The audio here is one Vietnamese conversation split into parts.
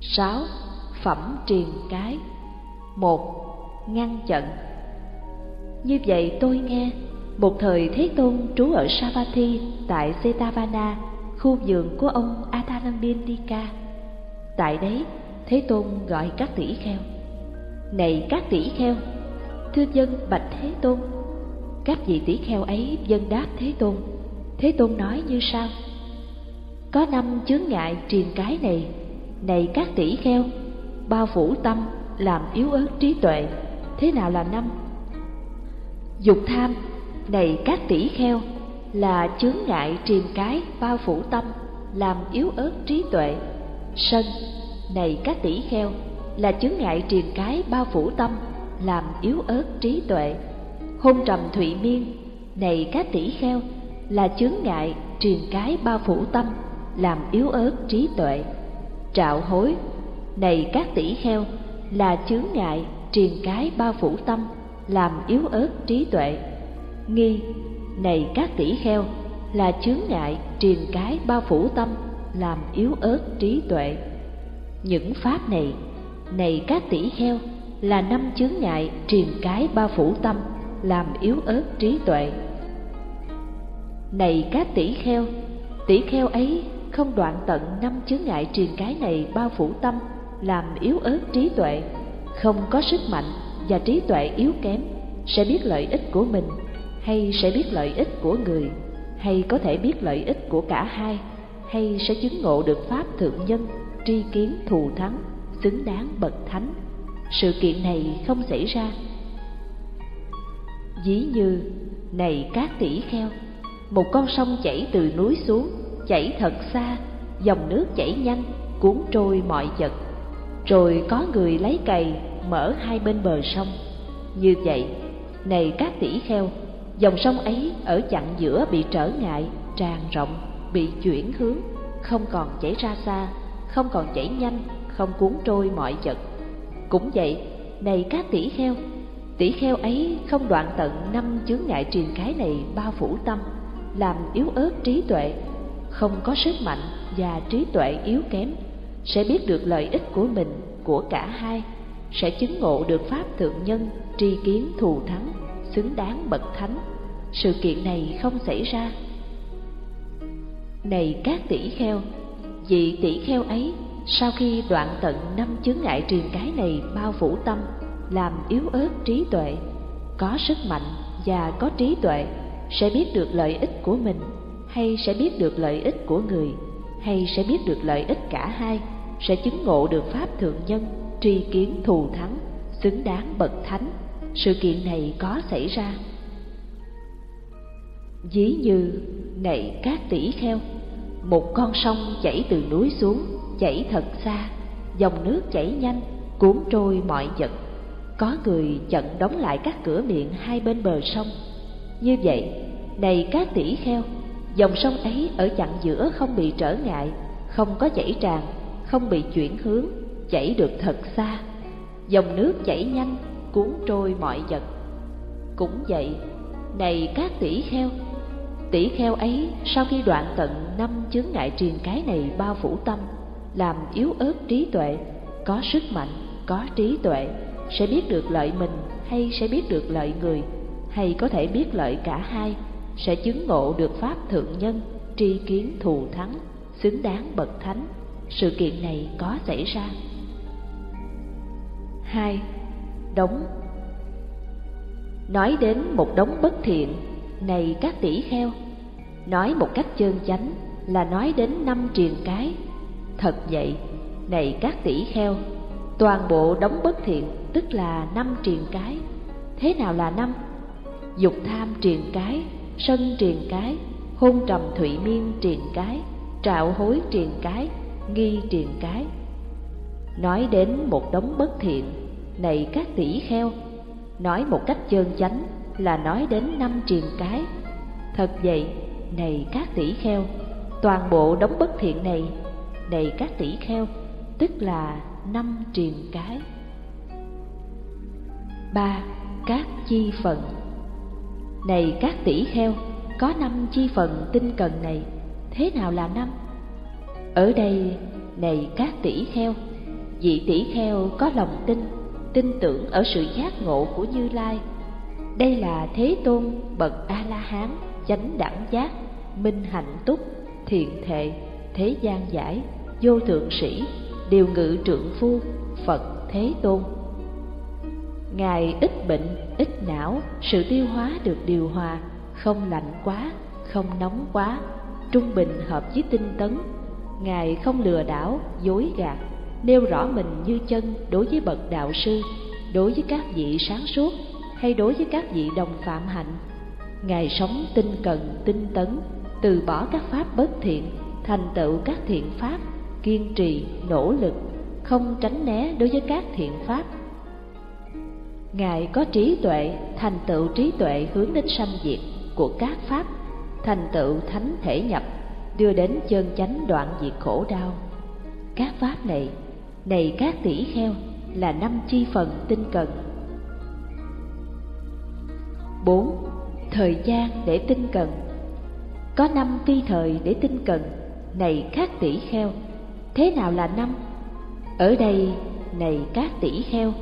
sáu Phẩm triền cái. Một, Ngăn chặn. Như vậy tôi nghe, Một thời Thế Tôn trú ở Savatthi Tại Setavana, Khu vườn của ông Atanambindika Tại đấy, Thế Tôn gọi các tỷ kheo. Này các tỷ kheo, Thưa dân bạch Thế Tôn, Các vị tỷ kheo ấy dân đáp Thế Tôn. Thế Tôn nói như sau. Có năm chướng ngại triền cái này này các tỷ kheo, Bao phủ tâm làm yếu ớt trí tuệ, Thế nào là năm? Dục tham, Này các tỷ kheo, Là chướng ngại triền cái bao phủ tâm Làm yếu ớt trí tuệ. Sân, Này các tỷ kheo, Là chướng ngại triền cái bao phủ tâm Làm yếu ớt trí tuệ. Hôn trầm thụy miên, Này các tỷ kheo, là chướng ngại triền cái bao phủ tâm làm yếu ớt trí tuệ trạo hối. Này các tỷ kheo là chướng ngại triền cái bao phủ tâm làm yếu ớt trí tuệ. Nghi này các tỷ kheo là chướng ngại triền cái bao phủ tâm làm yếu ớt trí tuệ. Những pháp này này các tỷ kheo là năm chướng ngại triền cái bao phủ tâm làm yếu ớt trí tuệ. Này các tỷ kheo, tỷ kheo ấy không đoạn tận năm chướng ngại triền cái này bao phủ tâm, làm yếu ớt trí tuệ, không có sức mạnh và trí tuệ yếu kém, sẽ biết lợi ích của mình hay sẽ biết lợi ích của người, hay có thể biết lợi ích của cả hai, hay sẽ chứng ngộ được pháp thượng nhân, tri kiến thù thắng, xứng đáng bậc thánh. Sự kiện này không xảy ra. Ví như, này các tỷ kheo, một con sông chảy từ núi xuống chảy thật xa dòng nước chảy nhanh cuốn trôi mọi vật. Rồi có người lấy cày mở hai bên bờ sông. Như vậy này các tỷ kheo dòng sông ấy ở chặng giữa bị trở ngại tràn rộng bị chuyển hướng không còn chảy ra xa không còn chảy nhanh không cuốn trôi mọi vật. Cũng vậy này các tỷ kheo tỷ kheo ấy không đoạn tận năm chướng ngại triền cái này bao phủ tâm làm yếu ớt trí tuệ, không có sức mạnh và trí tuệ yếu kém, sẽ biết được lợi ích của mình, của cả hai, sẽ chứng ngộ được pháp thượng nhân, tri kiến thù thắng, xứng đáng bậc thánh. Sự kiện này không xảy ra. Này các tỷ kheo, vị tỷ kheo ấy sau khi đoạn tận năm chướng ngại truyền cái này bao phủ tâm, làm yếu ớt trí tuệ, có sức mạnh và có trí tuệ sẽ biết được lợi ích của mình hay sẽ biết được lợi ích của người hay sẽ biết được lợi ích cả hai sẽ chứng ngộ được pháp thượng nhân tri kiến thù thắng xứng đáng bậc thánh. Sự kiện này có xảy ra. Ví như này các tỷ kheo một con sông chảy từ núi xuống chảy thật xa dòng nước chảy nhanh cuốn trôi mọi vật. Có người chận đóng lại các cửa miệng hai bên bờ sông. Như vậy, này các tỷ kheo, dòng sông ấy ở chặng giữa không bị trở ngại, không có chảy tràn, không bị chuyển hướng, chảy được thật xa. Dòng nước chảy nhanh, cuốn trôi mọi vật. Cũng vậy, này các tỷ kheo, tỷ kheo ấy sau khi đoạn tận năm chướng ngại truyền cái này bao phủ tâm, làm yếu ớt trí tuệ, có sức mạnh, có trí tuệ, sẽ biết được lợi mình hay sẽ biết được lợi người hay có thể biết lợi cả hai sẽ chứng ngộ được pháp thượng nhân, tri kiến thù thắng, xứng đáng bậc thánh. Sự kiện này có xảy ra. Hai, đống. Nói đến một đống bất thiện, này các tỷ kheo, nói một cách chơn chánh là nói đến năm triền cái. Thật vậy, này các tỷ kheo, toàn bộ đống bất thiện, tức là năm triền cái. Thế nào là năm? Dục tham triền cái sân triền cái, hôn trầm thụy miên triền cái, trạo hối triền cái, nghi triền cái. Nói đến một đống bất thiện, này các tỷ kheo, nói một cách chơn chánh là nói đến năm triền cái. Thật vậy, này các tỷ kheo, toàn bộ đống bất thiện này này các tỷ kheo, tức là năm triền cái. Ba, các chi phần này các tỷ kheo, có năm chi phần tinh cần này, thế nào là năm? Ở đây, này các tỷ kheo, vị tỷ kheo có lòng tin tin tưởng ở sự giác ngộ của như lai đây là thế tôn bậc a la hán chánh đẳng giác minh hạnh túc thiện thệ thế gian giải vô thượng sĩ điều ngự trượng phu phật thế tôn ngài ít bệnh ít não, sự tiêu hóa được điều hòa, không lạnh quá, không nóng quá, trung bình hợp với tinh tấn. Ngài không lừa đảo, dối gạt, nêu rõ mình như chân đối với bậc đạo sư, đối với các vị sáng suốt, hay đối với các vị đồng phạm hạnh. Ngài sống tinh cần, tinh tấn, từ bỏ các pháp bất thiện, thành tựu các thiện pháp, kiên trì, nỗ lực, không tránh né đối với các thiện pháp ngài có trí tuệ, thành tựu trí tuệ hướng đến sanh diệt của các pháp, thành tựu thánh thể nhập, đưa đến chân chánh đoạn diệt khổ đau. Các pháp này này các tỷ kheo, là năm chi phần tinh cần. Bốn, thời gian để tinh cần. Có năm phi thời để tinh cần, này các tỷ kheo, thế nào là năm? Ở đây, này các tỷ kheo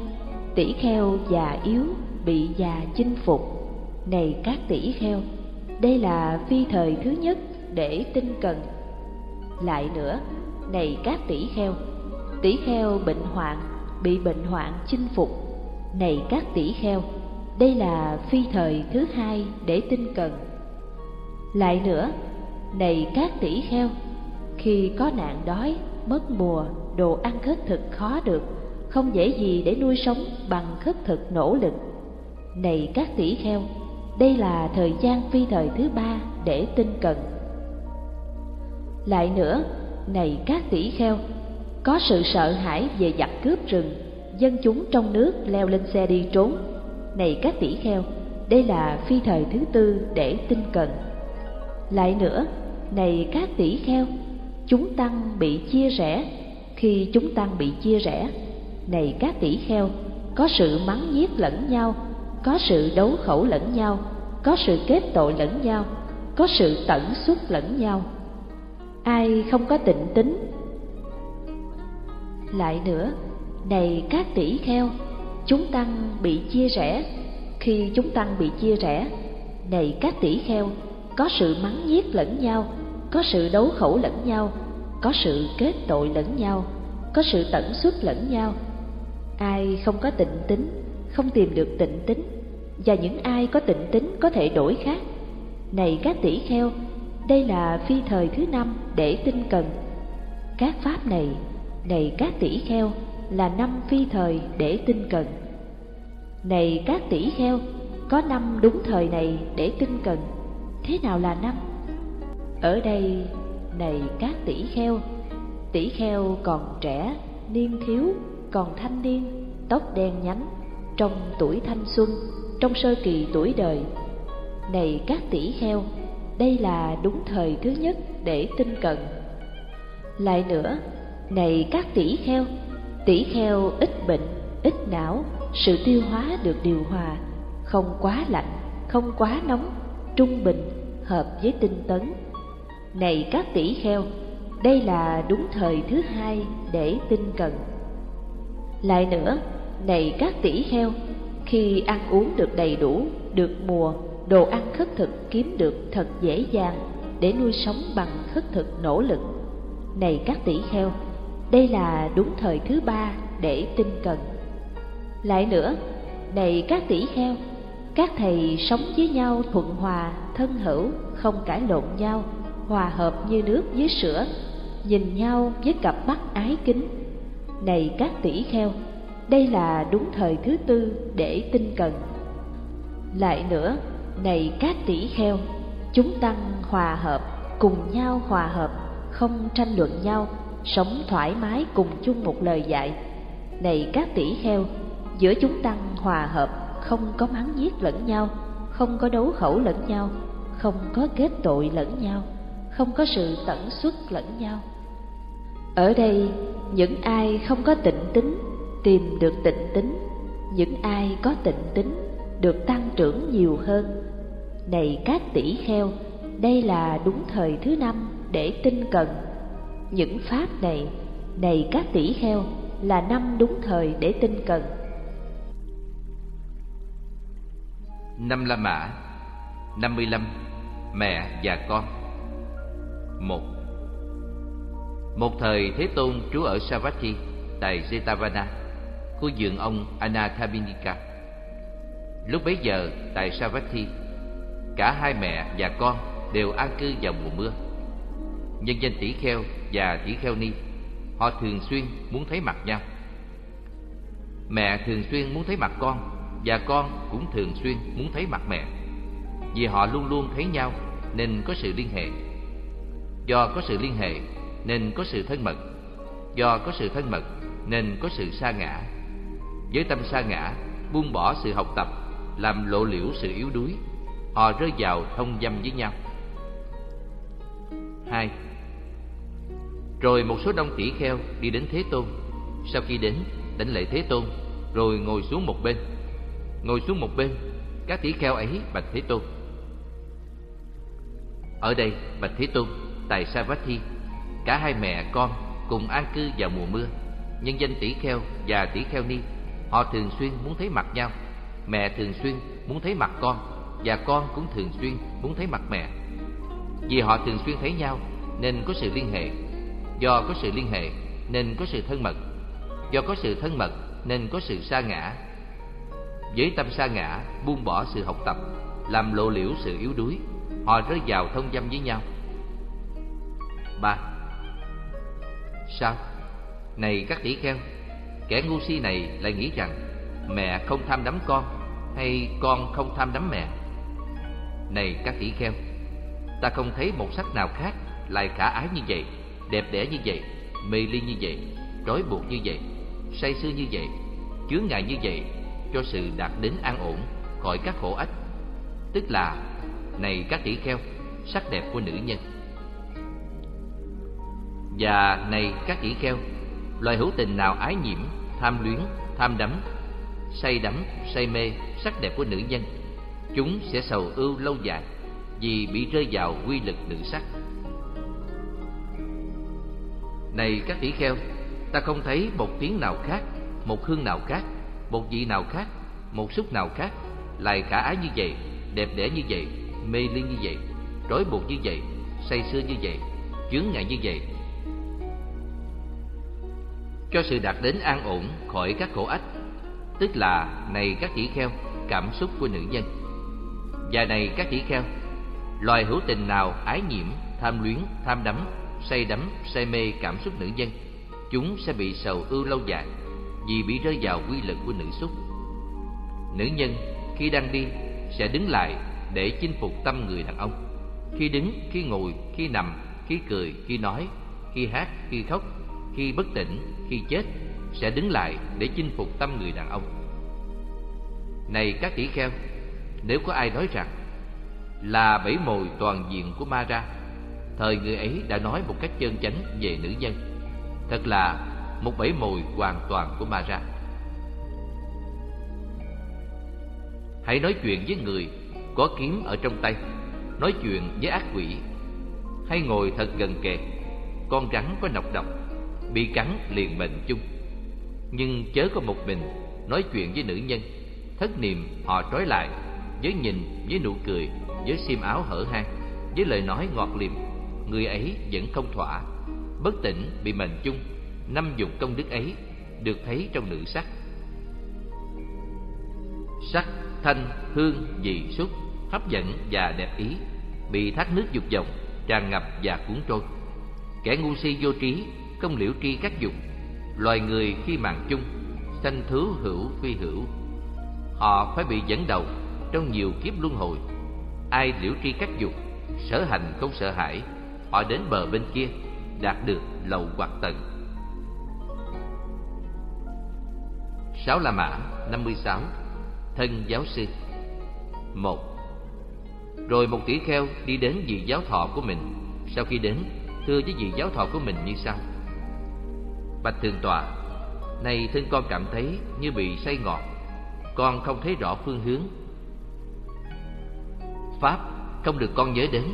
tỷ kheo già yếu bị già chinh phục. Này các tỷ kheo, đây là phi thời thứ nhất để tinh cần. Lại nữa, này các tỷ kheo tỷ kheo bệnh hoạn, bị bệnh hoạn chinh phục. Này các tỷ kheo, đây là phi thời thứ hai để tinh cần. Lại nữa, này các tỷ kheo, khi có nạn đói, mất mùa, đồ ăn khất thực khó được không dễ gì để nuôi sống bằng khất thực nỗ lực. Này các tỷ kheo, đây là thời gian phi thời thứ ba để tinh cần. Lại nữa, này các tỷ kheo, có sự sợ hãi về giặc cướp rừng, dân chúng trong nước leo lên xe đi trốn. Này các tỷ kheo, đây là phi thời thứ tư để tinh cần. Lại nữa, này các tỷ kheo, chúng tăng bị chia rẽ. Khi chúng tăng bị chia rẽ này các tỷ kheo, có sự mắng nhiếc lẫn nhau, có sự đấu khẩu lẫn nhau, có sự kết tội lẫn nhau, có sự tẩn xuất lẫn nhau. Ai không có tịnh tính? Lại nữa, này các tỷ kheo, chúng tăng bị chia rẽ. Khi chúng tăng bị chia rẽ, này các tỷ kheo, có sự mắng nhiếc lẫn nhau, có sự đấu khẩu lẫn nhau, có sự kết tội lẫn nhau, có sự tẩn xuất lẫn nhau ai không có tịnh tính, không tìm được tịnh tính, và những ai có tịnh tính có thể đổi khác. Này các tỷ kheo, đây là phi thời thứ năm để tinh cần. Các pháp này này các tỷ kheo, là năm phi thời để tinh cần. Này các tỷ kheo, có năm đúng thời này để tinh cần. Thế nào là năm? Ở đây, này các tỷ kheo tỷ kheo còn trẻ, niên thiếu còn thanh niên, tóc đen nhánh, trong tuổi thanh xuân, trong sơ kỳ tuổi đời. Này các tỷ kheo, đây là đúng thời thứ nhất để tinh cận lại nữa, này các tỷ kheo tỷ kheo ít bệnh, ít não, sự tiêu hóa được điều hòa, không quá lạnh, không quá nóng, trung bình, hợp với tinh tấn. Này các tỷ kheo, đây là đúng thời thứ hai để tinh cần lại nữa, này các tỷ heo khi ăn uống được đầy đủ, được mùa, đồ ăn khất thực kiếm được thật dễ dàng để nuôi sống bằng khất thực nỗ lực. Này các tỷ heo đây là đúng thời thứ ba để tinh cần. Lại nữa, này các tỷ heo các thầy sống với nhau thuận hòa, thân hữu, không cãi lộn nhau, hòa hợp như nước với sữa, nhìn nhau với cặp mắt ái kính này các tỷ kheo, đây là đúng thời thứ tư để tinh cần. Lại nữa, này các tỷ kheo, chúng tăng hòa hợp, cùng nhau hòa hợp, không tranh luận nhau, sống thoải mái cùng chung một lời dạy. Này các tỷ kheo, giữa chúng tăng hòa hợp, không có mắng giết lẫn nhau, không có đấu khẩu lẫn nhau, không có kết tội lẫn nhau, không có sự tẩn xuất lẫn nhau. Ở đây những ai không có tịnh tính, tìm được tịnh tính. Những ai có tịnh tính, được tăng trưởng nhiều hơn. Này các tỷ kheo, đây là đúng thời thứ năm để tinh cần. Những pháp này này các tỷ kheo, là năm đúng thời để tinh cần. Năm La Mã, năm mươi lăm, Mẹ và con. Một một thời Thế Tôn trú ở Savatthi tại Jetavana, khu vườn ông Anathabinika. Lúc bấy giờ tại Savatthi, cả hai mẹ và con đều an cư vào mùa mưa. Nhân danh tỷ kheo và tỷ kheo ni, họ thường xuyên muốn thấy mặt nhau. Mẹ thường xuyên muốn thấy mặt con và con cũng thường xuyên muốn thấy mặt mẹ. Vì họ luôn luôn thấy nhau nên có sự liên hệ. Do có sự liên hệ nên có sự thân mật. Do có sự thân mật nên có sự sa ngã. Với tâm sa ngã, buông bỏ sự học tập, làm lộ liễu sự yếu đuối, họ rơi vào thông dâm với nhau. Hai, Rồi một số đông tỷ kheo đi đến Thế Tôn. Sau khi đến, đánh lễ Thế Tôn, rồi ngồi xuống một bên. Ngồi xuống một bên, các tỷ kheo ấy bạch Thế Tôn. Ở đây, bạch Thế Tôn, tại Savatthi, cả hai mẹ con cùng an cư vào mùa mưa. Nhân danh tỷ kheo và tỷ kheo ni, họ thường xuyên muốn thấy mặt nhau. Mẹ thường xuyên muốn thấy mặt con, và con cũng thường xuyên muốn thấy mặt mẹ. Vì họ thường xuyên thấy nhau nên có sự liên hệ. Do có sự liên hệ nên có sự thân mật. Do có sự thân mật nên có sự xa ngã. Với tâm xa ngã, buông bỏ sự học tập, làm lộ liễu sự yếu đuối, họ rơi vào thông dâm với nhau. ba Sao? Này các tỷ kheo, kẻ ngu si này lại nghĩ rằng mẹ không tham đắm con hay con không tham đắm mẹ. Này các tỷ kheo, ta không thấy một sắc nào khác lại khả ái như vậy, đẹp đẽ như vậy, mê ly như vậy, trói buộc như vậy, say sưa như vậy, chướng ngại như vậy cho sự đạt đến an ổn khỏi các khổ ách. Tức là, này các tỷ kheo, sắc đẹp của nữ nhân. Và này các tỷ kheo, loài hữu tình nào ái nhiễm, tham luyến, tham đắm, say đắm, say mê sắc đẹp của nữ nhân, chúng sẽ sầu ưu lâu dài vì bị rơi vào quy lực nữ sắc. Này các tỷ kheo, ta không thấy một tiếng nào khác, một hương nào khác, một vị nào khác, một xúc nào khác lại khả ái như vậy, đẹp đẽ như vậy, mê ly như vậy, rối buộc như vậy, say sưa như vậy, chướng ngại như vậy. Cho sự đạt đến an ổn khỏi các khổ ách, tức là này các tỷ kheo, cảm xúc của nữ nhân. Và này các tỷ kheo, loài hữu tình nào ái nhiễm, tham luyến, tham đắm, say đắm, say mê cảm xúc nữ nhân, chúng sẽ bị sầu ưu lâu dài vì bị rơi vào quy lực của nữ xúc. Nữ nhân khi đang đi sẽ đứng lại để chinh phục tâm người đàn ông. Khi đứng, khi ngồi, khi nằm, khi cười, khi nói, khi hát, khi khóc, khi bất tỉnh, khi chết sẽ đứng lại để chinh phục tâm người đàn ông. Này các tỷ kheo, nếu có ai nói rằng là bẫy mồi toàn diện của ma ra, thời người ấy đã nói một cách chân chánh về nữ nhân. Thật là một bẫy mồi hoàn toàn của ma ra. Hãy nói chuyện với người có kiếm ở trong tay, nói chuyện với ác quỷ, hay ngồi thật gần kề, con rắn có nọc độc, bị cắn liền mệnh chung. Nhưng chớ có một mình nói chuyện với nữ nhân, thất niệm họ trói lại, với nhìn, với nụ cười, với xiêm áo hở hang, với lời nói ngọt liềm, người ấy vẫn không thỏa, bất tỉnh bị mệnh chung, năm dụng công đức ấy được thấy trong nữ sắc. Sắc, thanh, hương, vị, xúc, hấp dẫn và đẹp ý, bị thác nước dục vọng tràn ngập và cuốn trôi. Kẻ ngu si vô trí, không liễu tri các dục, loài người khi màng chung, sanh thứ hữu phi hữu. Họ phải bị dẫn đầu trong nhiều kiếp luân hồi. Ai liễu tri các dục, sở hành không sợ hãi, họ đến bờ bên kia, đạt được lầu hoặc tận. Sáu La Mã năm mươi sáu Thân giáo sư một Rồi một tỷ kheo đi đến vị giáo thọ của mình Sau khi đến, thưa với vị giáo thọ của mình như sau Bạch Thượng Tọa Này thân con cảm thấy như bị say ngọt Con không thấy rõ phương hướng Pháp không được con nhớ đến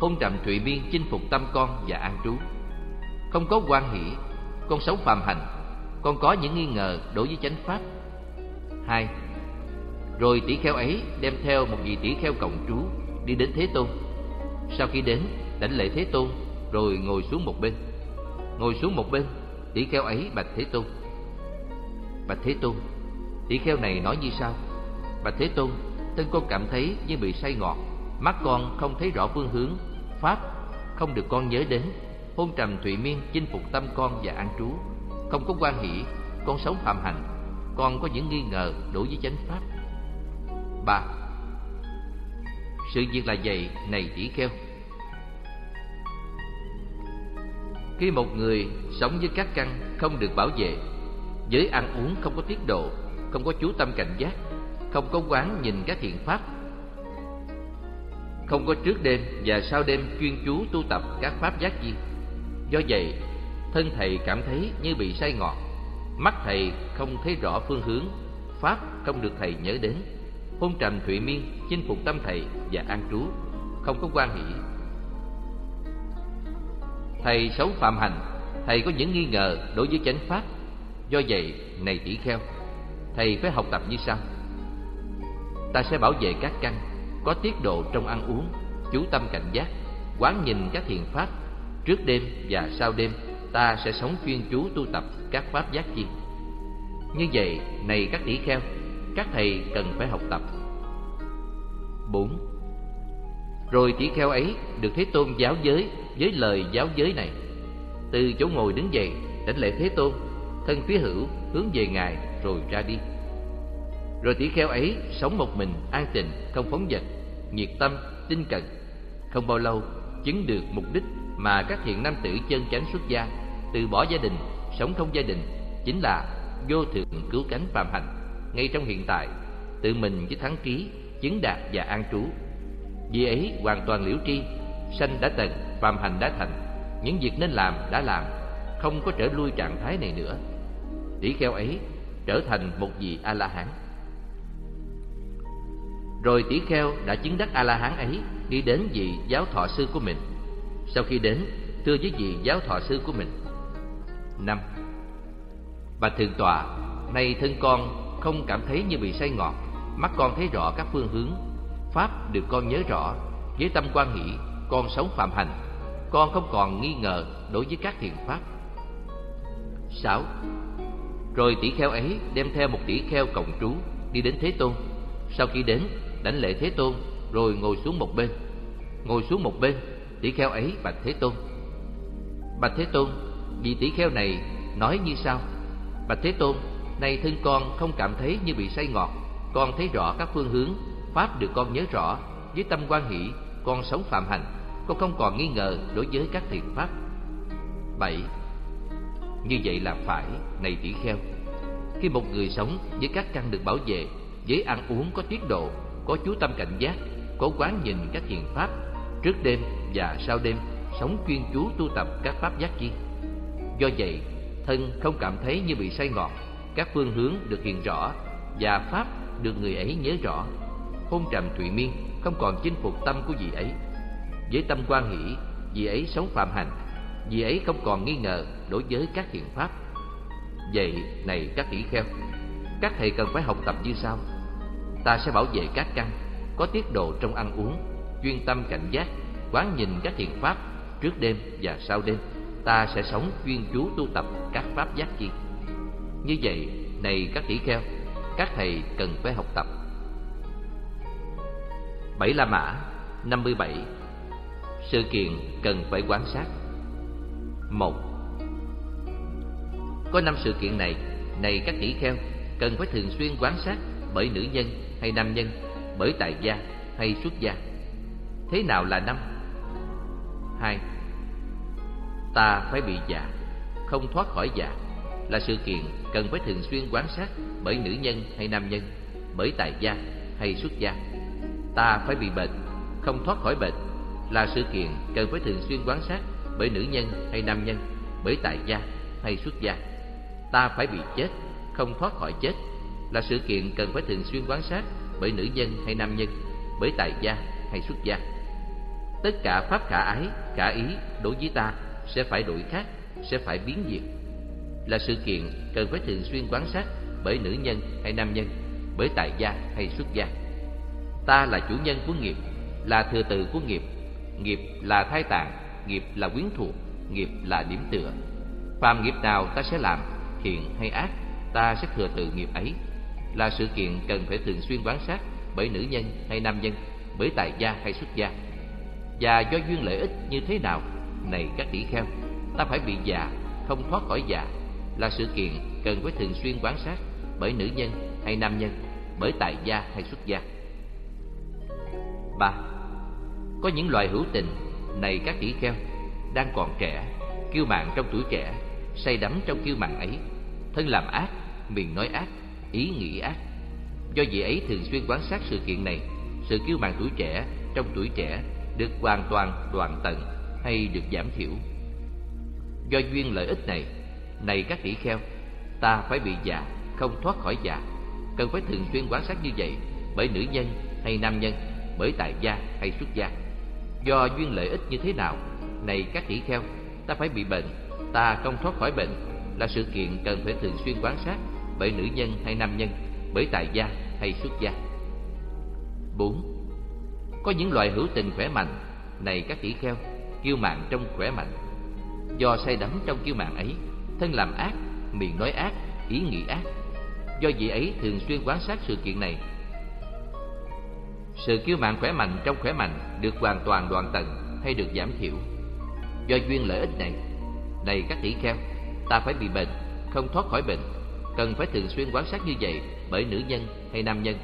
Hôn trầm trụy biên chinh phục tâm con và an trú Không có quan hỷ Con sống phàm hành con có những nghi ngờ đối với chánh pháp. Hai, rồi tỷ kheo ấy đem theo một vị tỷ kheo cộng trú đi đến Thế Tôn. Sau khi đến, đảnh lễ Thế Tôn rồi ngồi xuống một bên. Ngồi xuống một bên, tỷ kheo ấy bạch Thế Tôn. Bạch Thế Tôn, tỷ kheo này nói như sau: Bạch Thế Tôn, thân con cảm thấy như bị say ngọt, mắt con không thấy rõ phương hướng, pháp không được con nhớ đến, hôn trầm thụy miên chinh phục tâm con và an trú, không có quan hỷ, con sống phạm hành, con có những nghi ngờ đối với chánh pháp. ba Sự việc là vậy, này tỷ kheo. Khi một người sống với các căn không được bảo vệ, với ăn uống không có tiết độ, không có chú tâm cảnh giác, không có quán nhìn các thiện pháp, không có trước đêm và sau đêm chuyên chú tu tập các pháp giác chi. Do vậy, thân thầy cảm thấy như bị say ngọt, mắt thầy không thấy rõ phương hướng, pháp không được thầy nhớ đến. Hôn trầm thụy miên chinh phục tâm thầy và an trú, không có quan hệ. Thầy xấu phạm hành, thầy có những nghi ngờ đối với chánh pháp. Do vậy, này tỷ kheo, thầy phải học tập như sau. Ta sẽ bảo vệ các căn, có tiết độ trong ăn uống, chú tâm cảnh giác, quán nhìn các thiền pháp. Trước đêm và sau đêm, ta sẽ sống chuyên chú tu tập các pháp giác chi. Như vậy, này các tỷ kheo, các thầy cần phải học tập. 4. Rồi tỷ kheo ấy được Thế Tôn giáo giới với lời giáo giới này. Từ chỗ ngồi đứng dậy, đánh lễ Thế Tôn, thân phía hữu hướng về Ngài rồi ra đi. Rồi tỷ kheo ấy sống một mình an tịnh, không phóng dật, nhiệt tâm, tinh cần, Không bao lâu chứng được mục đích mà các thiện nam tử chân chánh xuất gia, từ bỏ gia đình, sống không gia đình, chính là vô thượng cứu cánh phàm hành. Ngay trong hiện tại, tự mình với thắng ký chứng đạt và an trú. Vì ấy hoàn toàn liễu tri, sanh đã tận, phàm hành đã thành, những việc nên làm đã làm, không có trở lui trạng thái này nữa. Tỷ kheo ấy trở thành một vị A-la-hán. Rồi tỷ kheo đã chứng đắc A-la-hán ấy đi đến vị giáo thọ sư của mình. Sau khi đến, thưa với vị giáo thọ sư của mình. năm Bà thượng tọa, nay thân con không cảm thấy như bị say ngọt, mắt con thấy rõ các phương hướng, pháp được con nhớ rõ, với tâm quan hỷ, con sống phạm hành, con không còn nghi ngờ đối với các thiền pháp. sáu Rồi tỷ kheo ấy đem theo một tỷ kheo cộng trú đi đến Thế Tôn. Sau khi đến, đảnh lễ Thế Tôn rồi ngồi xuống một bên. Ngồi xuống một bên, tỷ kheo ấy bạch Thế Tôn. Bạch Thế Tôn, vị tỷ kheo này nói như sau: Bạch Thế Tôn, nay thân con không cảm thấy như bị say ngọt, con thấy rõ các phương hướng, pháp được con nhớ rõ, với tâm quan hỷ, con sống phạm hành, Cô không còn nghi ngờ đối với các thiện pháp. 7. Như vậy là phải, này tỷ kheo. Khi một người sống với các căn được bảo vệ, với ăn uống có tiết độ, có chú tâm cảnh giác, có quán nhìn các thiện pháp, trước đêm và sau đêm, sống chuyên chú tu tập các pháp giác chi. Do vậy, thân không cảm thấy như bị say ngọt, các phương hướng được hiện rõ và pháp được người ấy nhớ rõ. Hôn trầm thụy miên không còn chinh phục tâm của vị ấy. Với tâm quan hỷ, vì ấy sống phạm hành, vì ấy không còn nghi ngờ đối với các thiện pháp. Vậy này các tỷ kheo, các thầy cần phải học tập như sau. Ta sẽ bảo vệ các căn, có tiết độ trong ăn uống, chuyên tâm cảnh giác, quán nhìn các thiện pháp trước đêm và sau đêm. Ta sẽ sống chuyên chú tu tập các pháp giác chi. Như vậy, này các tỷ kheo, các thầy cần phải học tập. Bảy La Mã 57 sự kiện cần phải quan sát một Có năm sự kiện này, này các tỷ kheo, cần phải thường xuyên quan sát bởi nữ nhân hay nam nhân, bởi tài gia hay xuất gia. Thế nào là năm? Hai Ta phải bị già, không thoát khỏi già là sự kiện cần phải thường xuyên quan sát bởi nữ nhân hay nam nhân, bởi tài gia hay xuất gia. Ta phải bị bệnh, không thoát khỏi bệnh là sự kiện cần phải thường xuyên quan sát bởi nữ nhân hay nam nhân, bởi tài gia hay xuất gia. Ta phải bị chết, không thoát khỏi chết là sự kiện cần phải thường xuyên quan sát bởi nữ nhân hay nam nhân, bởi tài gia hay xuất gia. Tất cả pháp khả ái, khả ý đối với ta sẽ phải đổi khác, sẽ phải biến diệt là sự kiện cần phải thường xuyên quan sát bởi nữ nhân hay nam nhân, bởi tài gia hay xuất gia. Ta là chủ nhân của nghiệp, là thừa tự của nghiệp, nghiệp là thai tạng, nghiệp là quyến thuộc, nghiệp là điểm tựa. Phàm nghiệp nào ta sẽ làm, thiện hay ác, ta sẽ thừa tự nghiệp ấy, là sự kiện cần phải thường xuyên quan sát bởi nữ nhân hay nam nhân, bởi tài gia hay xuất gia. Và do duyên lợi ích như thế nào, này các tỷ kheo, ta phải bị già, không thoát khỏi già, là sự kiện cần phải thường xuyên quan sát bởi nữ nhân hay nam nhân, bởi tài gia hay xuất gia. 3. Có những loài hữu tình, này các tỷ kheo, đang còn trẻ, kiêu mạn trong tuổi trẻ, say đắm trong kiêu mạn ấy, thân làm ác, miệng nói ác, ý nghĩ ác. Do vậy ấy thường xuyên quan sát sự kiện này, sự kiêu mạn tuổi trẻ trong tuổi trẻ được hoàn toàn đoạn tận hay được giảm thiểu. Do duyên lợi ích này, này các tỷ kheo, ta phải bị già, không thoát khỏi già, cần phải thường xuyên quan sát như vậy bởi nữ nhân hay nam nhân, bởi tài gia hay xuất gia. Do duyên lợi ích như thế nào, này các tỷ kheo, ta phải bị bệnh, ta không thoát khỏi bệnh là sự kiện cần phải thường xuyên quan sát bởi nữ nhân hay nam nhân, bởi tài gia hay xuất gia. 4. Có những loài hữu tình khỏe mạnh, này các tỷ kheo, kiêu mạn trong khỏe mạnh. Do say đắm trong kiêu mạn ấy, thân làm ác, miệng nói ác, ý nghĩ ác. Do vị ấy thường xuyên quan sát sự kiện này. Sự kiêu mạn khỏe mạnh trong khỏe mạnh được hoàn toàn đoạn tận hay được giảm thiểu. Do duyên lợi ích này, này các tỷ kheo, ta phải bị bệnh, không thoát khỏi bệnh, cần phải thường xuyên quan sát như vậy bởi nữ nhân hay nam nhân,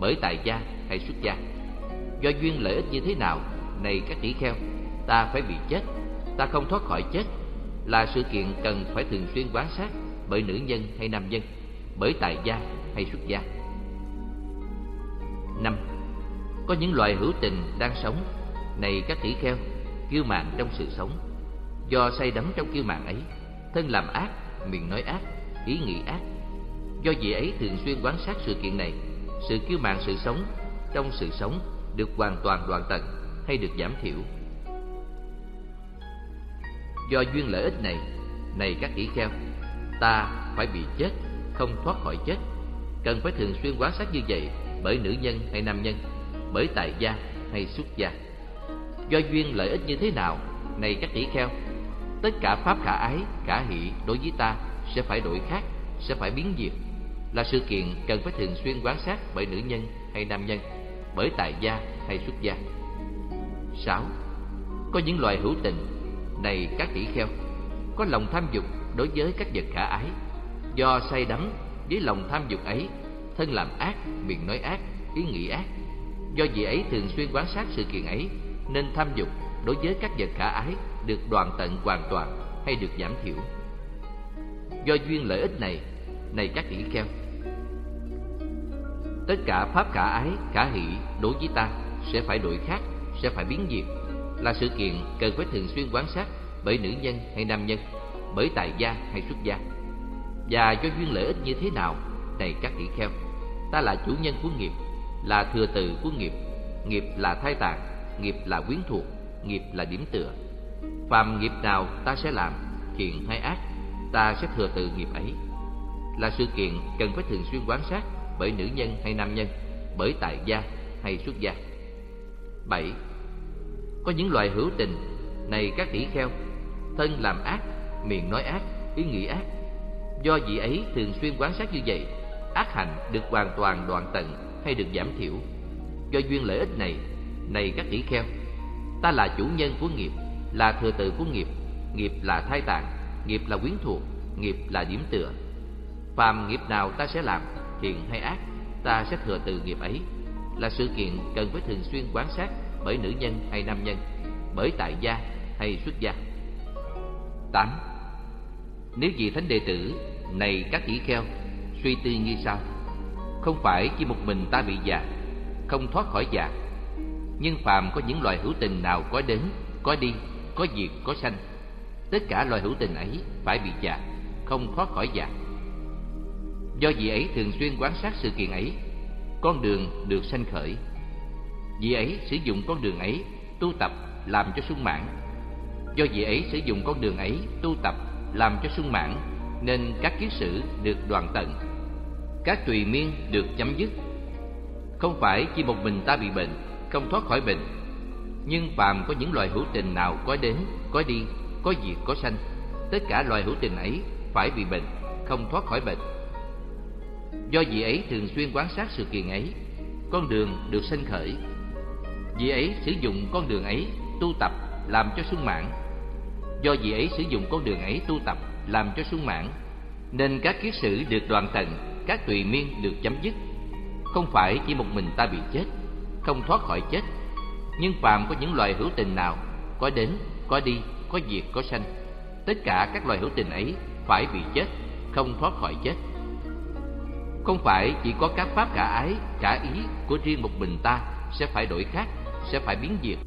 bởi tài gia hay xuất gia. Do duyên lợi ích như thế nào, này các tỷ kheo, ta phải bị chết, ta không thoát khỏi chết, là sự kiện cần phải thường xuyên quan sát bởi nữ nhân hay nam nhân, bởi tài gia hay xuất gia. năm có những loài hữu tình đang sống, này các tỷ kheo, kiêu mạn trong sự sống, do say đắm trong kiêu mạn ấy, thân làm ác, miệng nói ác, ý nghĩ ác. Do vị ấy thường xuyên quan sát sự kiện này, sự kiêu mạn sự sống trong sự sống được hoàn toàn đoạn tận hay được giảm thiểu. Do duyên lợi ích này, này các tỷ kheo, ta phải bị chết, không thoát khỏi chết. Cần phải thường xuyên quan sát như vậy bởi nữ nhân hay nam nhân, bởi tài gia hay xuất gia. Do duyên lợi ích như thế nào, này các tỷ kheo, tất cả pháp khả ái, khả hỷ đối với ta sẽ phải đổi khác, sẽ phải biến diệt, là sự kiện cần phải thường xuyên quan sát bởi nữ nhân hay nam nhân, bởi tài gia hay xuất gia. 6. Có những loài hữu tình, này các tỷ kheo, có lòng tham dục đối với các vật khả ái, do say đắm với lòng tham dục ấy, thân làm ác, miệng nói ác, ý nghĩ ác. Do vị ấy thường xuyên quan sát sự kiện ấy, nên tham dục đối với các vật khả ái được đoàn tận hoàn toàn hay được giảm thiểu. Do duyên lợi ích này, này các tỷ kheo, tất cả pháp khả ái, khả hỷ đối với ta sẽ phải đổi khác, sẽ phải biến diệt, là sự kiện cần phải thường xuyên quan sát bởi nữ nhân hay nam nhân, bởi tài gia hay xuất gia. Và do duyên lợi ích như thế nào, này các tỷ kheo, ta là chủ nhân của nghiệp, là thừa tự của nghiệp, nghiệp là thai tạng, nghiệp là quyến thuộc, nghiệp là điểm tựa. Phàm nghiệp nào ta sẽ làm, thiện hay ác, ta sẽ thừa tự nghiệp ấy. Là sự kiện cần phải thường xuyên quan sát bởi nữ nhân hay nam nhân, bởi tài gia hay xuất gia. 7. Có những loài hữu tình, này các tỷ kheo, thân làm ác, miệng nói ác, ý nghĩ ác. Do vị ấy thường xuyên quan sát như vậy, ác hành được hoàn toàn đoạn tận hay được giảm thiểu. Do duyên lợi ích này, này các tỷ kheo, ta là chủ nhân của nghiệp, là thừa tự của nghiệp, nghiệp là thai tạng, nghiệp là quyến thuộc, nghiệp là điểm tựa. Phàm nghiệp nào ta sẽ làm, thiện hay ác, ta sẽ thừa tự nghiệp ấy, là sự kiện cần phải thường xuyên quan sát bởi nữ nhân hay nam nhân, bởi tại gia hay xuất gia. 8. Nếu vị thánh đệ tử này các tỷ kheo suy tư như sau: không phải chỉ một mình ta bị già, không thoát khỏi già, nhưng phàm có những loài hữu tình nào có đến, có đi, có diệt, có sanh, tất cả loài hữu tình ấy phải bị già, không thoát khỏi già. Do vị ấy thường xuyên quan sát sự kiện ấy, con đường được sanh khởi. Vị ấy sử dụng con đường ấy tu tập làm cho sung mãn. Do vị ấy sử dụng con đường ấy tu tập làm cho sung mãn, nên các kiết sử được đoàn tận các tùy miên được chấm dứt. Không phải chỉ một mình ta bị bệnh, không thoát khỏi bệnh, nhưng phàm có những loài hữu tình nào có đến, có đi, có diệt, có sanh, tất cả loài hữu tình ấy phải bị bệnh, không thoát khỏi bệnh. Do vị ấy thường xuyên quan sát sự kiện ấy, con đường được sanh khởi. Vị ấy sử dụng con đường ấy tu tập làm cho sung mãn. Do vị ấy sử dụng con đường ấy tu tập làm cho sung mãn, nên các kiết sử được đoàn tận các tùy miên được chấm dứt. Không phải chỉ một mình ta bị chết, không thoát khỏi chết, nhưng phàm có những loài hữu tình nào, có đến, có đi, có diệt, có sanh, tất cả các loài hữu tình ấy phải bị chết, không thoát khỏi chết. Không phải chỉ có các pháp cả ái, cả ý của riêng một mình ta sẽ phải đổi khác, sẽ phải biến diệt.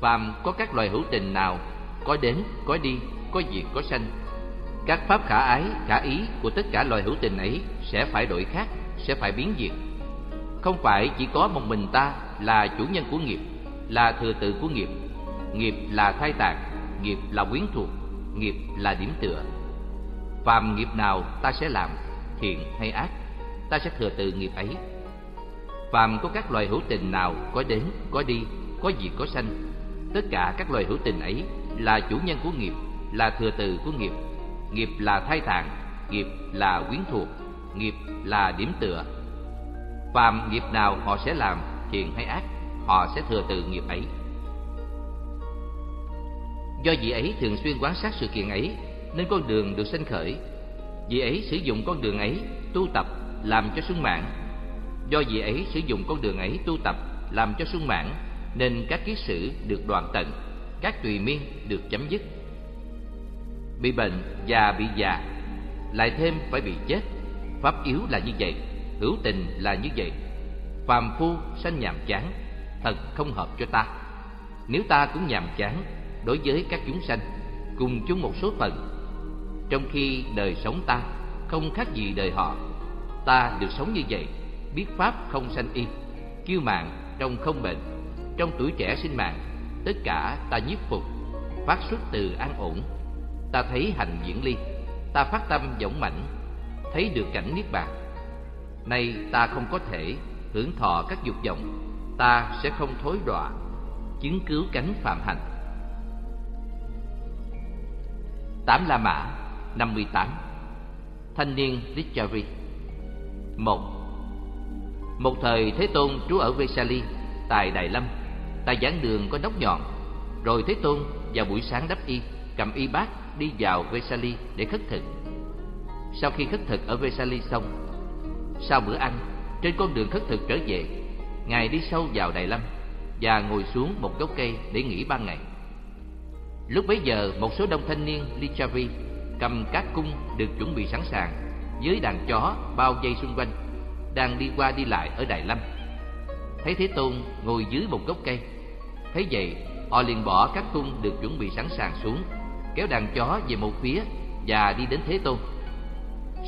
Phàm có các loài hữu tình nào, có đến, có đi, có diệt, có sanh các pháp khả ái, khả ý của tất cả loài hữu tình ấy sẽ phải đổi khác, sẽ phải biến diệt. Không phải chỉ có một mình ta là chủ nhân của nghiệp, là thừa tự của nghiệp. Nghiệp là thai tạng, nghiệp là quyến thuộc, nghiệp là điểm tựa. Phàm nghiệp nào ta sẽ làm, thiện hay ác, ta sẽ thừa tự nghiệp ấy. Phàm có các loài hữu tình nào có đến, có đi, có diệt có sanh, tất cả các loài hữu tình ấy là chủ nhân của nghiệp, là thừa tự của nghiệp nghiệp là thai tạng nghiệp là quyến thuộc, nghiệp là điểm tựa. Phàm nghiệp nào họ sẽ làm thiện hay ác, họ sẽ thừa từ nghiệp ấy. Do vị ấy thường xuyên quan sát sự kiện ấy, nên con đường được sanh khởi. Vị ấy sử dụng con đường ấy, tu tập, làm cho sung mãn. Do vị ấy sử dụng con đường ấy tu tập, làm cho sung mãn, nên các kiết sử được đoàn tận, các tùy miên được chấm dứt bị bệnh và bị già, lại thêm phải bị chết. Pháp yếu là như vậy, hữu tình là như vậy. Phàm phu sanh nhàm chán, thật không hợp cho ta. Nếu ta cũng nhàm chán đối với các chúng sanh, cùng chung một số phận trong khi đời sống ta không khác gì đời họ, ta được sống như vậy, biết pháp không sanh y, kiêu mạng trong không bệnh. Trong tuổi trẻ sinh mạng, tất cả ta nhiếp phục, phát xuất từ an ổn ta thấy hành diễn ly. Ta phát tâm dũng mạnh thấy được cảnh niết bàn. Nay ta không có thể hưởng thọ các dục vọng. Ta sẽ không thối đọa, chứng cứu cánh phạm hành. Tám la mã, năm mươi tám. Thanh niên Lichavi một. Một thời thế tôn trú ở vesali tại đại lâm. Tại giảng đường có đốc nhọn. Rồi thế tôn vào buổi sáng đắp y, cầm y bát đi vào vesali để khất thực. Sau khi khất thực ở vesali xong, sau bữa ăn, trên con đường khất thực trở về, ngài đi sâu vào đại lâm và ngồi xuống một gốc cây để nghỉ ban ngày. Lúc bấy giờ, một số đông thanh niên lichavi cầm các cung được chuẩn bị sẵn sàng với đàn chó bao dây xung quanh, đang đi qua đi lại ở đại lâm thấy thế tôn ngồi dưới một gốc cây, thấy vậy, họ liền bỏ các cung được chuẩn bị sẵn sàng xuống kéo đàn chó về một phía và đi đến thế tôn.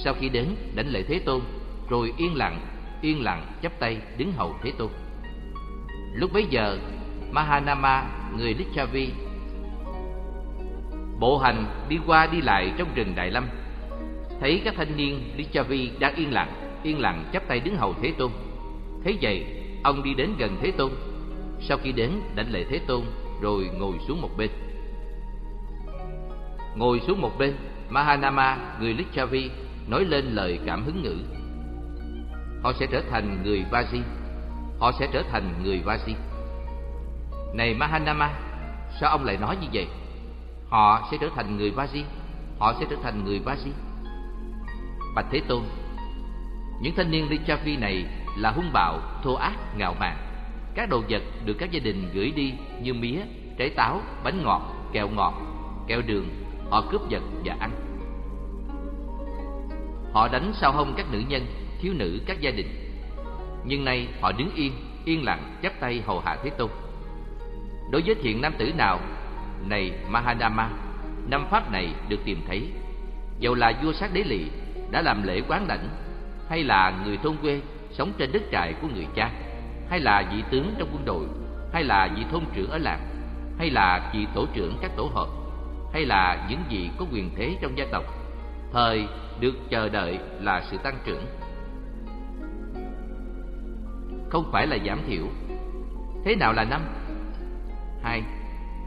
Sau khi đến, đánh lễ thế tôn, rồi yên lặng yên lặng chắp tay đứng hầu thế tôn. Lúc bấy giờ, mahanama, người lichavi bộ hành đi qua đi lại trong rừng đại lâm. Thấy các thanh niên lichavi đang yên lặng yên lặng chắp tay đứng hầu thế tôn. Thấy vậy, ông đi đến gần thế tôn. Sau khi đến đảnh lễ thế tôn, rồi ngồi xuống một bên ngồi xuống một bên mahanama người lichavi nói lên lời cảm hứng ngữ họ sẽ trở thành người Vaji. Họ sẽ trở thành người Vaji. Này Mahanama, sao ông lại nói như vậy? Họ sẽ trở thành người Vaji. Họ sẽ trở thành người Vaji. Bạch Thế Tôn, những thanh niên Lichavi này là hung bạo, thô ác, ngạo mạn. Các đồ vật được các gia đình gửi đi như mía, trái táo, bánh ngọt, kẹo ngọt, kẹo đường, họ cướp giật và ăn. Họ đánh sau hông các nữ nhân, thiếu nữ các gia đình. Nhưng nay họ đứng yên yên lặng, chắp tay hầu hạ thế tôn. Đối với thiện nam tử nào, này mahadama, năm pháp này được tìm thấy. Dầu là vua sát đế lỵ, đã làm lễ quán lãnh hay là người thôn quê sống trên đất trại của người cha, hay là vị tướng trong quân đội, hay là vị thôn trưởng ở làng, hay là vị tổ trưởng các tổ hợp hay là những gì có quyền thế trong gia tộc. Thời được chờ đợi là sự tăng trưởng. Không phải là giảm thiểu. Thế nào là năm? Hai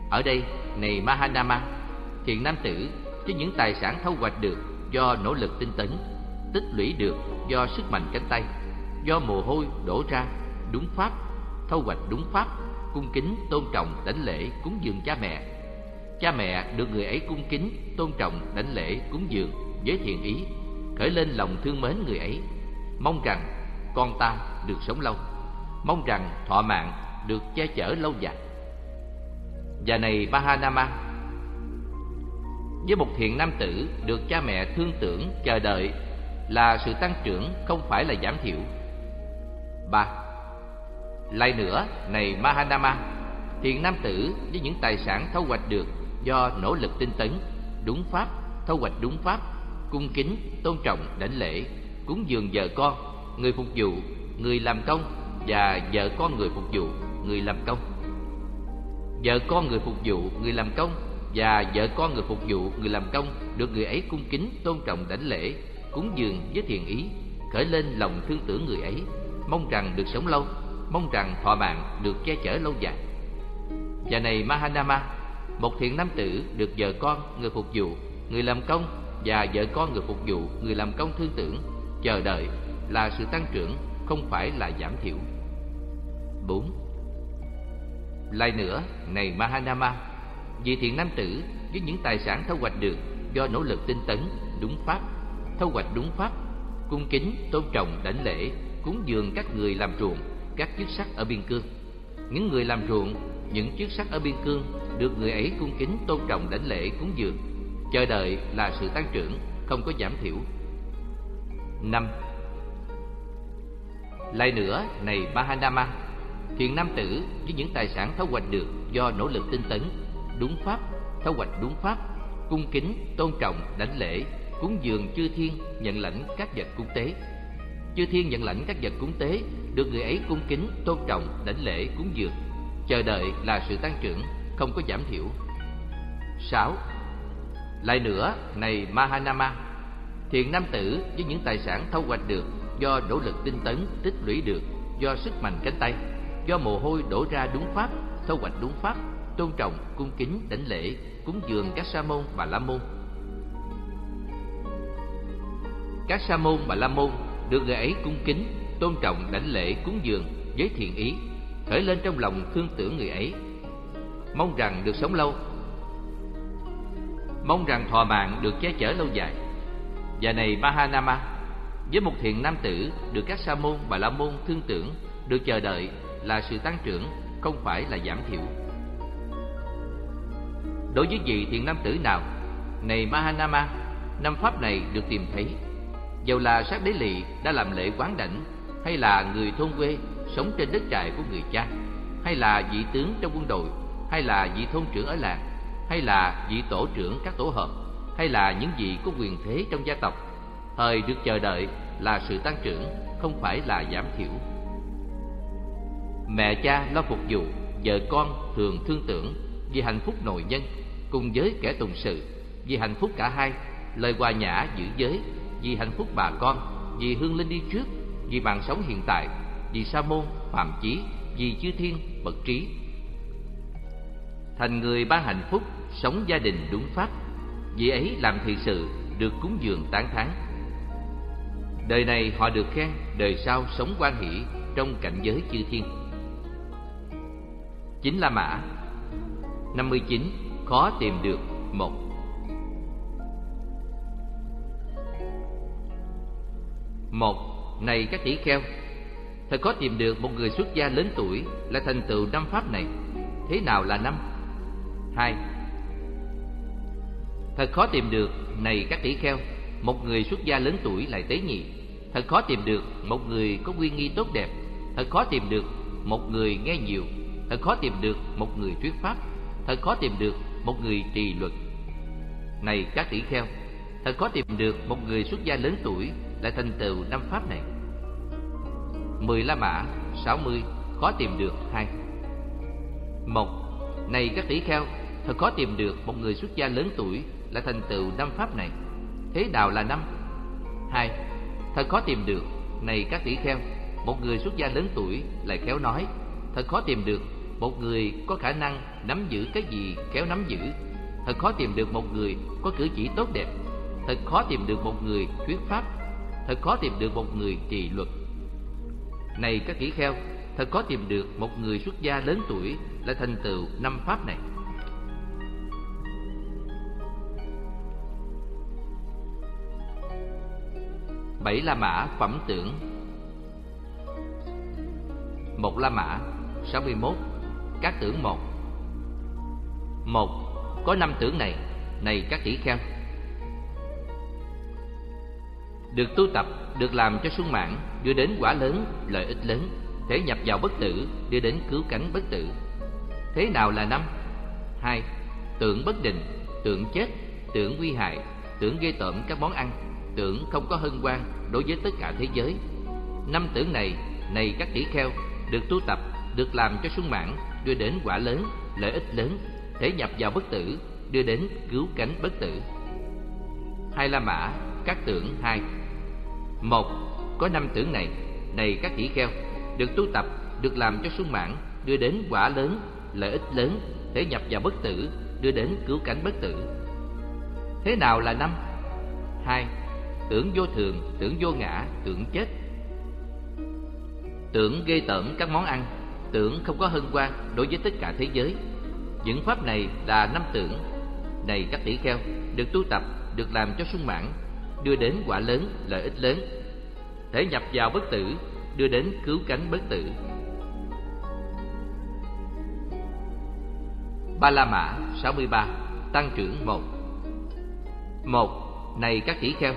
Ở đây, này Mahanama Thiện nam tử cho những tài sản thâu hoạch được do nỗ lực tinh tấn Tích lũy được do sức mạnh cánh tay Do mồ hôi đổ ra đúng pháp Thâu hoạch đúng pháp Cung kính, tôn trọng, đảnh lễ, cúng dường cha mẹ. Cha mẹ được người ấy cung kính, tôn trọng, đảnh lễ, cúng dường với thiện ý Khởi lên lòng thương mến người ấy. Mong rằng con ta được sống lâu Mong rằng thọ mạng được che chở lâu dài. Và này Mahanama Với một thiện nam tử được cha mẹ thương tưởng chờ đợi Là sự tăng trưởng không phải là giảm thiểu. Ba Lại nữa, này Mahanama Thiện nam tử với những tài sản thâu hoạch được Do nỗ lực tinh tấn, đúng pháp, thâu hoạch đúng pháp Cung kính, tôn trọng, đảnh lễ Cúng dường vợ con, người phục vụ, người làm công Và vợ con người phục vụ người làm công. Vợ con người phục vụ, người làm công Và vợ con người phục vụ, người làm công Được người ấy cung kính, tôn trọng, đảnh lễ Cúng dường với thiện ý Khởi lên lòng thương tưởng người ấy. Mong rằng được sống lâu Mong rằng thọ mạng được che chở lâu dài. Và này Mahanama một thiện nam tử được vợ con, người phục vụ, người làm công Và vợ con người phục vụ, người làm công thương tưởng Chờ đợi là sự tăng trưởng Không phải là giảm thiểu 4. Lại nữa, này Mahanama, vì thiện nam tử với những tài sản thâu hoạch được do nỗ lực tinh tấn, đúng pháp, thâu hoạch đúng pháp, cung kính, tôn trọng, đảnh lễ, cúng dường các người làm ruộng, các chức sắc ở biên cương. Những người làm ruộng, những chức sắc ở biên cương được người ấy cung kính, tôn trọng, đảnh lễ, cúng dường, chờ đợi là sự tăng trưởng, không có giảm thiểu. năm Lại nữa, này Mahanama, Thiện nam tử với những tài sản thâu hoạch được do nỗ lực tinh tấn, đúng pháp, thâu hoạch đúng pháp, cung kính, tôn trọng, đảnh lễ, cúng dường chư thiên, nhận lãnh các vật cúng tế. Chư thiên nhận lãnh các vật cúng tế được người ấy cung kính, tôn trọng, đảnh lễ, cúng dường. Chờ đợi là sự tăng trưởng, không có giảm thiểu. 6. Lại nữa, này Mahanama, thiện nam tử với những tài sản thâu hoạch được do nỗ lực tinh tấn, tích lũy được do sức mạnh cánh tay do mồ hôi đổ ra đúng pháp thâu hoạch đúng pháp tôn trọng cung kính đảnh lễ cúng dường các sa môn và la môn các sa môn và la môn được người ấy cung kính tôn trọng đảnh lễ cúng dường với thiện ý khởi lên trong lòng thương tưởng người ấy mong rằng được sống lâu mong rằng thọ mạng được che chở lâu dài và này Mahanama với một thiện nam tử được các sa môn và la môn thương tưởng được chờ đợi là sự tăng trưởng, không phải là giảm thiểu. Đối với vị thiện nam tử nào, này Mahanama, năm pháp này được tìm thấy. Dầu là sát đế lì đã làm lễ quán đảnh, hay là người thôn quê sống trên đất trại của người cha, hay là vị tướng trong quân đội, hay là vị thôn trưởng ở làng, hay là vị tổ trưởng các tổ hợp, hay là những vị có quyền thế trong gia tộc, thời được chờ đợi là sự tăng trưởng, không phải là giảm thiểu. Mẹ cha lo phục vụ, vợ con thường thương tưởng vì hạnh phúc nội nhân cùng với kẻ tùng sự, vì hạnh phúc cả hai, lời hòa nhã giữ giới, vì hạnh phúc bà con, vì hương linh đi trước, vì mạng sống hiện tại, vì sa môn, phạm chí, vì chư thiên, bậc trí. Thành người ban hạnh phúc, sống gia đình đúng pháp, vì ấy làm thiện sự, được cúng dường tán thán. Đời này họ được khen, đời sau sống quan hỷ trong cảnh giới chư thiên. Chính là Mã 59. Khó tìm được một Một, này các tỷ kheo Thật khó tìm được một người xuất gia lớn tuổi Là thành tựu năm pháp này Thế nào là năm? Hai. Thật khó tìm được, này các tỷ kheo Một người xuất gia lớn tuổi lại tế nhị. Thật khó tìm được một người có quy nghi tốt đẹp. Thật khó tìm được một người nghe nhiều. Thật khó tìm được một người thuyết pháp. Thật khó tìm được một người trì luật. Này các tỷ kheo thật khó tìm được một người xuất gia lớn tuổi lại thành tựu năm pháp này. Mười la mã sáu mươi khó tìm được hai. Một. Này các tỷ kheo thật khó tìm được một người xuất gia lớn tuổi là thành tựu năm pháp này Thế nào là năm? Hai, thật khó tìm được, này các tỷ kheo, một người xuất gia lớn tuổi lại khéo nói, thật khó tìm được một người có khả năng nắm giữ cái gì khéo nắm giữ. Thật khó tìm được một người có cử chỉ tốt đẹp. Thật khó tìm được một người thuyết pháp. Thật khó tìm được một người trì luật. Này các tỷ kheo, thật khó tìm được một người xuất gia lớn tuổi lại thành tựu năm pháp này. Bảy La Mã phẩm tưởng. Một La Mã 61 Các tưởng một. Một, Có năm tưởng này Này các tỷ kheo. Được tu tập, Được làm cho sung mãn, Đưa đến quả lớn, Lợi ích lớn. Thể nhập vào bất tử, Đưa đến cứu cánh bất tử. Thế nào là năm? Hai, Tưởng bất định, Tưởng chết, Tưởng nguy hại, Tưởng gây tởm các món ăn. Tưởng không có hân hoan đối với tất cả thế giới. Năm tưởng này Này các tỷ kheo, Được tu tập, Được làm cho sung mãn, Đưa đến quả lớn, Lợi ích lớn, Thể nhập vào bất tử, Đưa đến cứu cánh bất tử. Hai La Mã, Các tưởng hai. Một, Có năm tưởng này Này các tỷ kheo, Được tu tập, Được làm cho sung mãn, Đưa đến quả lớn, Lợi ích lớn, Thể nhập vào bất tử, Đưa đến cứu cánh bất tử. Thế nào là năm? Hai tưởng vô thường, tưởng vô ngã, tưởng chết. Tưởng ghê tởm các món ăn, tưởng không có hân hoan đối với tất cả thế giới. Những pháp này là năm tưởng. Này các tỷ kheo, được tu tập, được làm cho sung mãn, đưa đến quả lớn, lợi ích lớn. Thể nhập vào bất tử, đưa đến cứu cánh bất tử. Ba La Mã 63 Tăng trưởng 1 một Này các tỷ kheo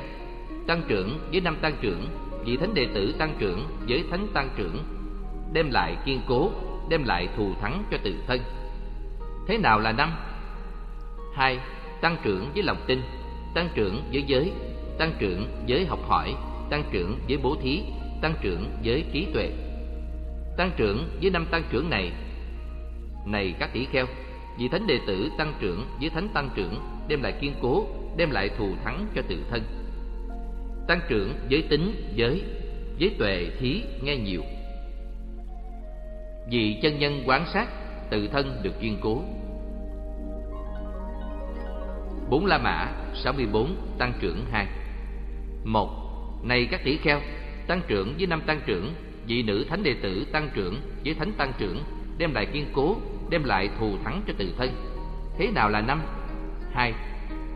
tăng trưởng với năm tăng trưởng, vị thánh đệ tử tăng trưởng với thánh tăng trưởng, đem lại kiên cố, đem lại thù thắng cho tự thân. Thế nào là năm? Hai, tăng trưởng với lòng tin, tăng trưởng với giới, tăng trưởng với học hỏi, tăng trưởng với bố thí, tăng trưởng với trí tuệ. Tăng trưởng với năm tăng trưởng này này các tỷ kheo, vị thánh đệ tử tăng trưởng với thánh tăng trưởng, đem lại kiên cố, đem lại thù thắng cho tự thân tăng trưởng giới tính, giới giới tuệ thí nghe nhiều. Vì chân nhân quán sát, tự thân được kiên cố. Bốn la mã, sáu mươi bốn, tăng trưởng hai. Một này các tỷ kheo, tăng trưởng với năm tăng trưởng, vị nữ thánh đệ tử tăng trưởng với thánh tăng trưởng, đem lại kiên cố, đem lại thù thắng cho tự thân. Thế nào là năm? Hai,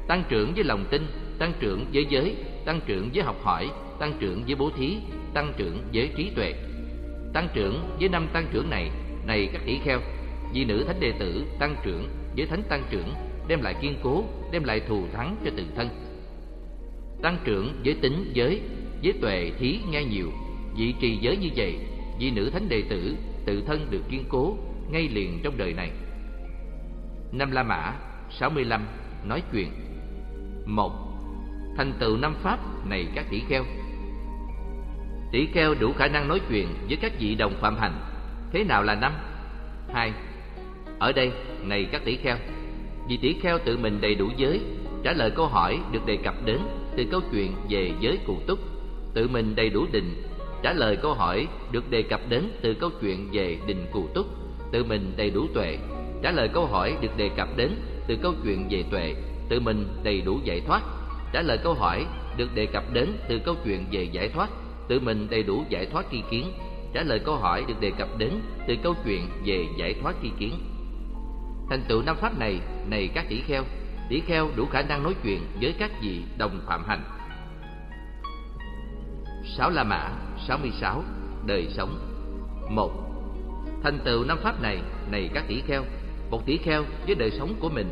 tăng trưởng với lòng tin, tăng trưởng với giới tăng trưởng với học hỏi, tăng trưởng với bố thí, tăng trưởng với trí tuệ. Tăng trưởng với năm tăng trưởng này, này các tỷ kheo, vì nữ thánh đệ tử tăng trưởng với thánh tăng trưởng đem lại kiên cố, đem lại thù thắng cho tự thân. Tăng trưởng với tính giới, với tuệ thí nghe nhiều, vị trì giới như vậy, vì nữ thánh đệ tử tự thân được kiên cố ngay liền trong đời này. Năm La Mã 65 nói chuyện. một thành tựu năm pháp này các tỷ kheo. Tỷ kheo đủ khả năng nói chuyện với các vị đồng phạm hành. Thế nào là năm? Hai, ở đây này các tỷ kheo, vì tỷ kheo tự mình đầy đủ giới, trả lời câu hỏi được đề cập đến từ câu chuyện về giới cụ túc. Tự mình đầy đủ định, trả lời câu hỏi được đề cập đến từ câu chuyện về định cụ túc. Tự mình đầy đủ tuệ, trả lời câu hỏi được đề cập đến từ câu chuyện về tuệ. Tự mình đầy đủ giải thoát trả lời câu hỏi, được đề cập đến từ câu chuyện về giải thoát, tự mình đầy đủ giải thoát tri kiến. Trả lời câu hỏi được đề cập đến từ câu chuyện về giải thoát tri kiến. Thành tựu năm pháp này này các tỷ kheo tỷ kheo đủ khả năng nói chuyện với các vị đồng phạm hành. Sáu la mã, sáu mươi sáu, đời sống. Một, thành tựu năm pháp này này các tỷ kheo, một tỷ kheo với đời sống của mình,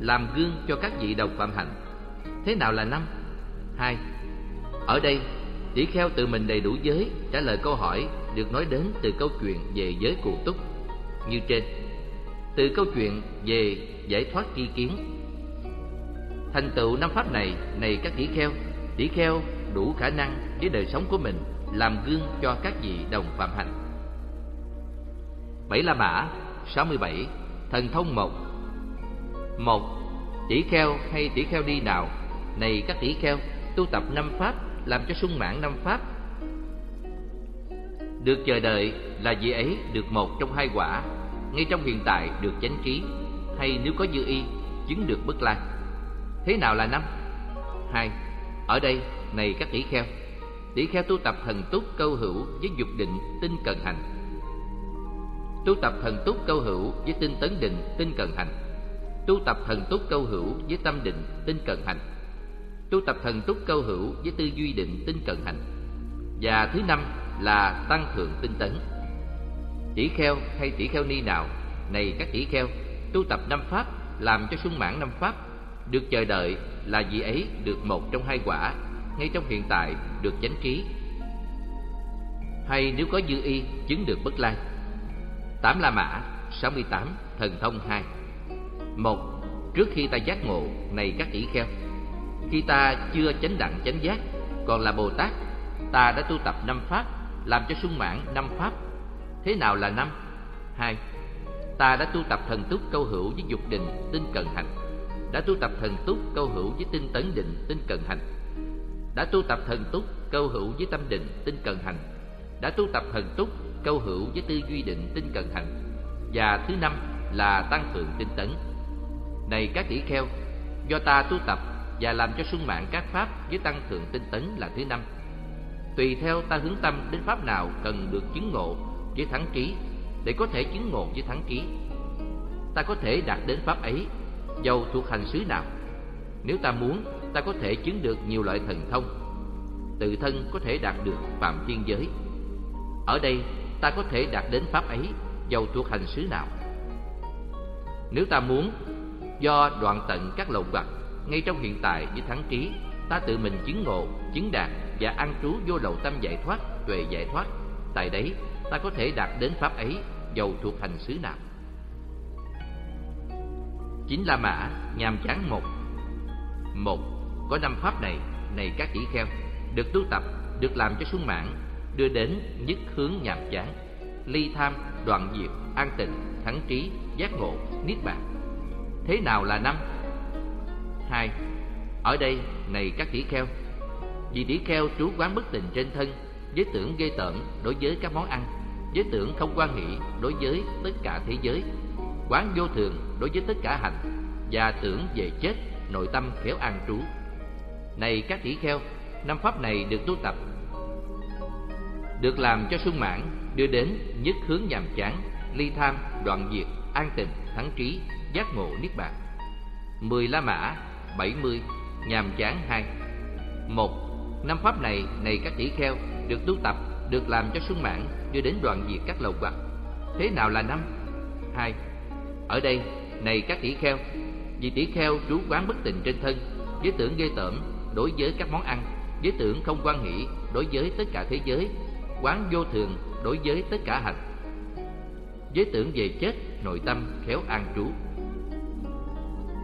làm gương cho các vị đồng phạm hành. Thế nào là năm? Hai Ở đây, tỷ kheo tự mình đầy đủ giới trả lời câu hỏi được nói đến từ câu chuyện về giới cụ túc như trên. Từ câu chuyện về giải thoát tri kiến. Thành tựu năm pháp này, này các tỷ kheo, tỷ kheo đủ khả năng với đời sống của mình làm gương cho các vị đồng phạm hành. Bảy La Mã 67 Thần thông một một Tỷ kheo hay tỷ kheo đi nào này các tỷ kheo, tu tập năm pháp làm cho sung mãn năm pháp. Được chờ đợi là vị ấy được một trong hai quả, ngay trong hiện tại được chánh trí, hay nếu có dư y, chứng được bất lai. Thế nào là năm? Hai, ở đây, này các tỷ kheo tỷ kheo tu tập thần túc câu hữu với dục định tinh cần hành. Tu tập thần túc câu hữu với tinh tấn định tinh cần hành. Tu tập thần túc câu hữu với tâm định tinh cần hành tu tập thần túc câu hữu với tư duy định tinh cần hành. Và thứ năm là tăng thượng tinh tấn. Tỷ kheo hay tỷ kheo ni nào, này các tỷ kheo, tu tập năm pháp, làm cho sung mãn năm pháp, được chờ đợi là vị ấy được một trong hai quả, ngay trong hiện tại được chánh trí. Hay nếu có dư y, chứng được bất lai. Tám la mã, sáu mươi tám, thần thông hai. Một, trước khi ta giác ngộ, này các tỷ kheo khi ta chưa chánh đẳng chánh giác, còn là bồ tát, ta đã tu tập năm pháp, làm cho sung mãn năm pháp. Thế nào là năm? Hai, ta đã tu tập thần túc câu hữu với dục định, tinh cần hành. Đã tu tập thần túc câu hữu với tinh tấn định, tinh cần hành. Đã tu tập thần túc câu hữu với tâm định, tinh cần hành. Đã tu tập thần túc câu hữu với tư duy định, tinh cần hành. Và thứ năm là tăng thượng tinh tấn. Này các tỷ kheo, do ta tu tập và làm cho sung mạng các pháp với tăng thượng tinh tấn là thứ năm. Tùy theo ta hướng tâm đến pháp nào cần được chứng ngộ với thắng trí, để có thể chứng ngộ với thắng trí, ta có thể đạt đến pháp ấy, dầu thuộc hành xứ nào. Nếu ta muốn, ta có thể chứng được nhiều loại thần thông, tự thân có thể đạt được phạm thiên giới. Ở đây, ta có thể đạt đến pháp ấy, dầu thuộc hành xứ nào. Nếu ta muốn, do đoạn tận các lậu hoặc ngay trong hiện tại với thắng trí, ta tự mình chứng ngộ, chứng đạt và an trú vô lậu tâm giải thoát, tuệ giải thoát. Tại đấy, ta có thể đạt đến pháp ấy dầu thuộc hành xứ nào? Chính la mã nhàm chán một. Một, có năm pháp này này các tỷ kheo, được tu tập, được làm cho sung mãn, đưa đến nhất hướng nhàm chán. Ly tham, đoạn diệt, an tịnh, thắng trí, giác ngộ, niết bàn. Thế nào là năm? Hai. Ở đây này các tỷ kheo. Vì tỷ kheo trú quán bất tình trên thân với tưởng ghê tởm đối với các món ăn với tưởng không quan hỷ đối với tất cả thế giới, quán vô thường đối với tất cả hành, và tưởng về chết, nội tâm khéo an trú. Này các tỷ kheo, năm pháp này được tu tập, được làm cho sung mãn, đưa đến nhất hướng nhàm chán, ly tham, đoạn diệt, an tịnh, thắng trí, giác ngộ niết bàn. Mười la mã bảy mươi, nhàm chán hai. Một, năm pháp này này các tỷ kheo, được tu tập, được làm cho sung mãn, đưa đến đoạn diệt các lậu hoặc thế nào là năm? Hai, ở đây, này các tỷ kheo, vì tỷ kheo trú quán bất tịnh trên thân với tưởng ghê tởm, đối với các món ăn với tưởng không quan hỷ, đối với tất cả thế giới, quán vô thường, đối với tất cả hành. Với tưởng về chết, nội tâm khéo an trú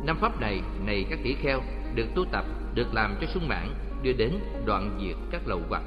năm pháp này này các tỷ kheo, được tu tập, được làm cho sung mãn, đưa đến đoạn diệt các lậu hoặc.